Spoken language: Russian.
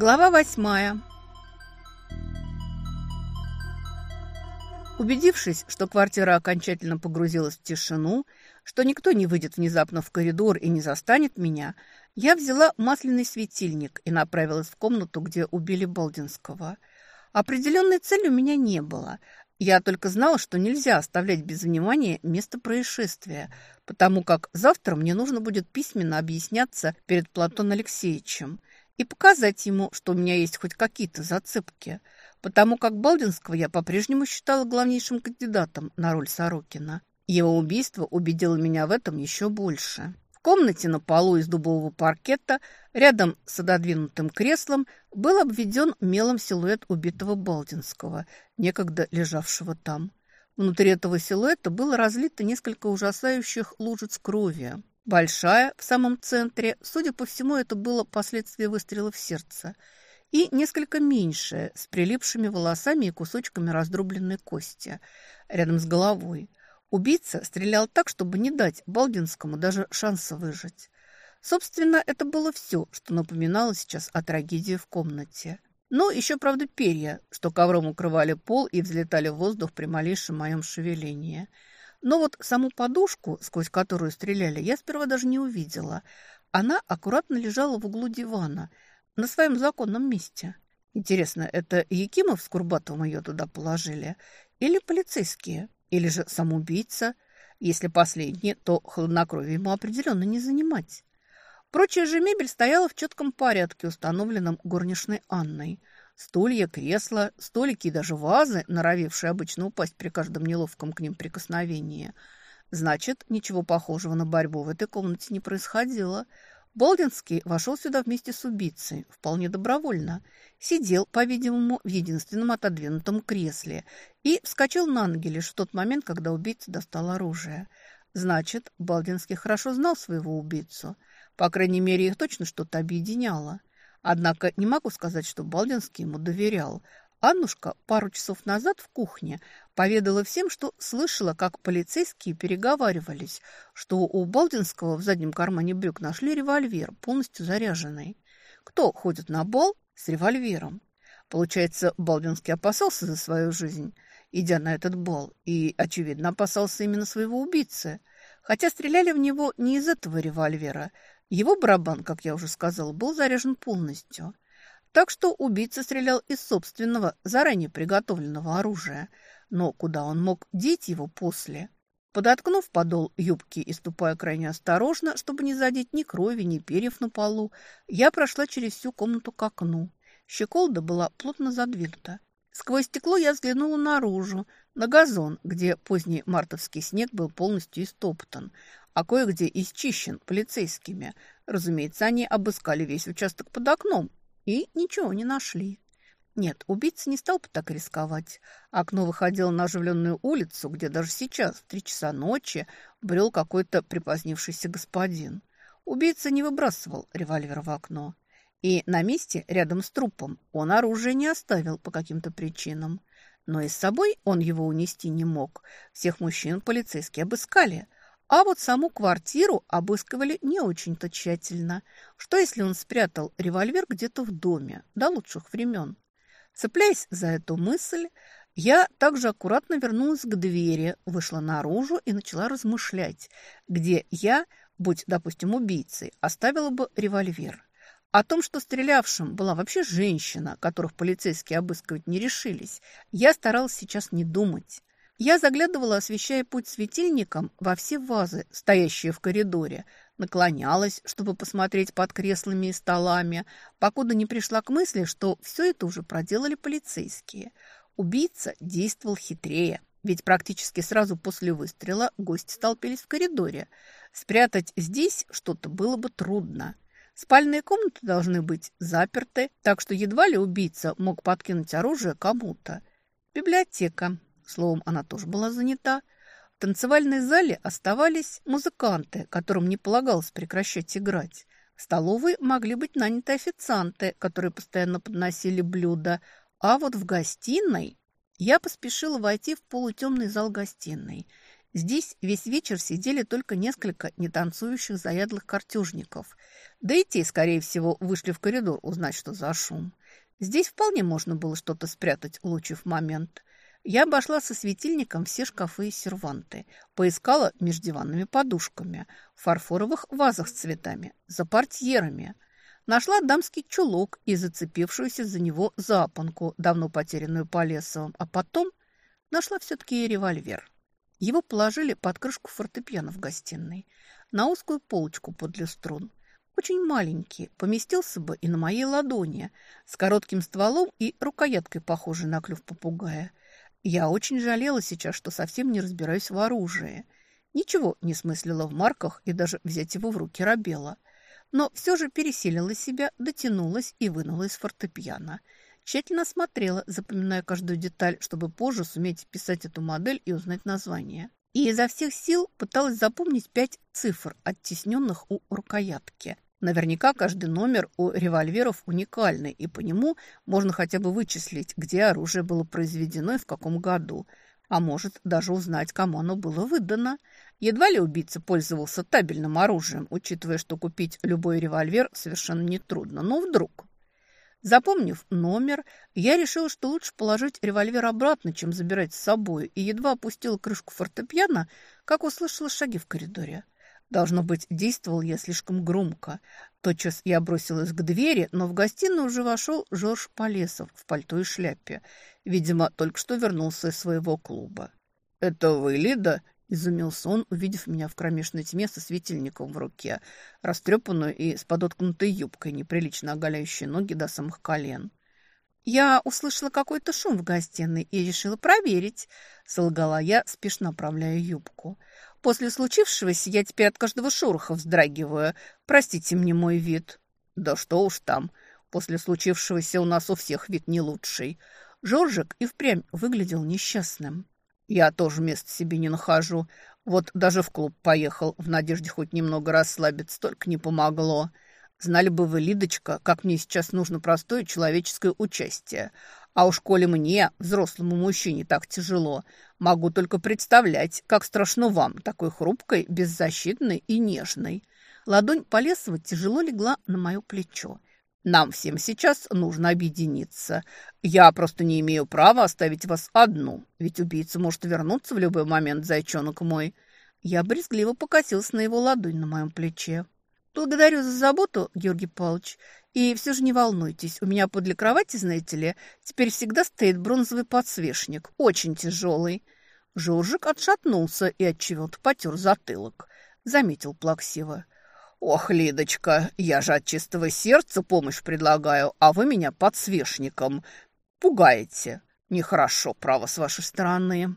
Глава восьмая. Убедившись, что квартира окончательно погрузилась в тишину, что никто не выйдет внезапно в коридор и не застанет меня, я взяла масляный светильник и направилась в комнату, где убили Болдинского. Определенной цели у меня не было. Я только знала, что нельзя оставлять без внимания место происшествия, потому как завтра мне нужно будет письменно объясняться перед Платоном Алексеевичем – и показать ему, что у меня есть хоть какие-то зацепки, потому как Балдинского я по-прежнему считала главнейшим кандидатом на роль Сорокина. Его убийство убедило меня в этом еще больше. В комнате на полу из дубового паркета, рядом с отодвинутым креслом, был обведен мелом силуэт убитого Балдинского, некогда лежавшего там. Внутри этого силуэта было разлито несколько ужасающих лужиц крови. Большая, в самом центре, судя по всему, это было последствие выстрела в сердце, и несколько меньшая, с прилипшими волосами и кусочками раздробленной кости, рядом с головой. Убийца стрелял так, чтобы не дать Балдинскому даже шанса выжить. Собственно, это было все, что напоминало сейчас о трагедии в комнате. Ну, еще, правда, перья, что ковром укрывали пол и взлетали в воздух при малейшем моем шевелении – но вот саму подушку, сквозь которую стреляли, я сперва даже не увидела. Она аккуратно лежала в углу дивана, на своем законном месте. Интересно, это Якимов с Курбатовым ее туда положили? Или полицейские? Или же самоубийца? Если последний, то хладнокровие ему определенно не занимать. Прочая же мебель стояла в четком порядке, установленном горничной Анной – Стулья, кресла, столики и даже вазы, норовившие обычно упасть при каждом неловком к ним прикосновении. Значит, ничего похожего на борьбу в этой комнате не происходило. Болдинский вошел сюда вместе с убийцей, вполне добровольно. Сидел, по-видимому, в единственном отодвинутом кресле и вскочил на ноги лишь в тот момент, когда убийца достал оружие. Значит, Балдинский хорошо знал своего убийцу. По крайней мере, их точно что-то объединяло. Однако не могу сказать, что Балдинский ему доверял. Аннушка пару часов назад в кухне поведала всем, что слышала, как полицейские переговаривались, что у Балдинского в заднем кармане брюк нашли револьвер, полностью заряженный. Кто ходит на бал с револьвером? Получается, Балдинский опасался за свою жизнь, идя на этот бал, и, очевидно, опасался именно своего убийцы. Хотя стреляли в него не из этого револьвера, его барабан, как я уже сказала, был заряжен полностью. Так что убийца стрелял из собственного, заранее приготовленного оружия. Но куда он мог деть его после? Подоткнув подол юбки и ступая крайне осторожно, чтобы не задеть ни крови, ни перьев на полу, я прошла через всю комнату к окну. Щеколда была плотно задвинута. Сквозь стекло я взглянула наружу, на газон, где поздний мартовский снег был полностью истоптан, а кое-где исчищен полицейскими. Разумеется, они обыскали весь участок под окном и ничего не нашли. Нет, убийца не стал бы так рисковать. Окно выходило на оживленную улицу, где даже сейчас, в три часа ночи, брел какой-то припозднившийся господин. Убийца не выбрасывал револьвер в окно. И на месте, рядом с трупом, он оружие не оставил по каким-то причинам. Но и с собой он его унести не мог. Всех мужчин полицейские обыскали – а вот саму квартиру обыскивали не очень-то тщательно. Что, если он спрятал револьвер где-то в доме до лучших времен? Цепляясь за эту мысль, я также аккуратно вернулась к двери, вышла наружу и начала размышлять, где я, будь, допустим, убийцей, оставила бы револьвер. О том, что стрелявшим была вообще женщина, которых полицейские обыскивать не решились, я старалась сейчас не думать. Я заглядывала, освещая путь светильником, во все вазы, стоящие в коридоре, наклонялась, чтобы посмотреть под креслами и столами, покуда не пришла к мысли, что все это уже проделали полицейские. Убийца действовал хитрее, ведь практически сразу после выстрела гости столпились в коридоре. Спрятать здесь что-то было бы трудно. Спальные комнаты должны быть заперты, так что едва ли убийца мог подкинуть оружие кому-то. Библиотека. Словом, она тоже была занята. В танцевальной зале оставались музыканты, которым не полагалось прекращать играть. В столовой могли быть наняты официанты, которые постоянно подносили блюда. А вот в гостиной... Я поспешила войти в полутемный зал гостиной. Здесь весь вечер сидели только несколько нетанцующих заядлых картежников. Да и те, скорее всего, вышли в коридор узнать, что за шум. Здесь вполне можно было что-то спрятать, улучив момент. Я обошла со светильником все шкафы и серванты, поискала между диванными подушками, в фарфоровых вазах с цветами, за портьерами. Нашла дамский чулок и зацепившуюся за него запонку, давно потерянную по лесу, а потом нашла все-таки револьвер. Его положили под крышку фортепиано в гостиной, на узкую полочку подле струн. Очень маленький, поместился бы и на моей ладони, с коротким стволом и рукояткой, похожей на клюв попугая. Я очень жалела сейчас, что совсем не разбираюсь в оружии. Ничего не смыслила в марках и даже взять его в руки рабела. Но все же пересилила себя, дотянулась и вынула из фортепиано – Тщательно смотрела, запоминая каждую деталь, чтобы позже суметь писать эту модель и узнать название. И изо всех сил пыталась запомнить пять цифр, оттесненных у рукоятки. Наверняка каждый номер у револьверов уникальный, и по нему можно хотя бы вычислить, где оружие было произведено и в каком году. А может, даже узнать, кому оно было выдано. Едва ли убийца пользовался табельным оружием, учитывая, что купить любой револьвер совершенно нетрудно. Но вдруг... Запомнив номер, я решила, что лучше положить револьвер обратно, чем забирать с собой, и едва опустила крышку фортепиано, как услышала шаги в коридоре. Должно быть, действовал я слишком громко. Тотчас я бросилась к двери, но в гостиную уже вошел Жорж Полесов в пальто и шляпе. Видимо, только что вернулся из своего клуба. «Это вы, Лида?» Изумился он, увидев меня в кромешной тьме со светильником в руке, растрепанную и с подоткнутой юбкой, неприлично оголяющей ноги до самых колен. «Я услышала какой-то шум в гостиной и решила проверить», — солгала я, спешно оправляя юбку. «После случившегося я теперь от каждого шороха вздрагиваю. Простите мне мой вид». «Да что уж там. После случившегося у нас у всех вид не лучший». Жоржик и впрямь выглядел несчастным. Я тоже места себе не нахожу. Вот даже в клуб поехал, в надежде хоть немного расслабиться, только не помогло. Знали бы вы, Лидочка, как мне сейчас нужно простое человеческое участие. А уж коли мне, взрослому мужчине, так тяжело, могу только представлять, как страшно вам, такой хрупкой, беззащитной и нежной. Ладонь Полесова тяжело легла на мое плечо. Нам всем сейчас нужно объединиться. Я просто не имею права оставить вас одну, ведь убийца может вернуться в любой момент, зайчонок мой». Я брезгливо покосился на его ладонь на моем плече. «Благодарю за заботу, Георгий Павлович. И все же не волнуйтесь, у меня подле кровати, знаете ли, теперь всегда стоит бронзовый подсвечник, очень тяжелый». Жоржик отшатнулся и от чего-то потер затылок. Заметил плаксиво. «Ох, Лидочка, я же от чистого сердца помощь предлагаю, а вы меня подсвечником пугаете. Нехорошо, право, с вашей стороны».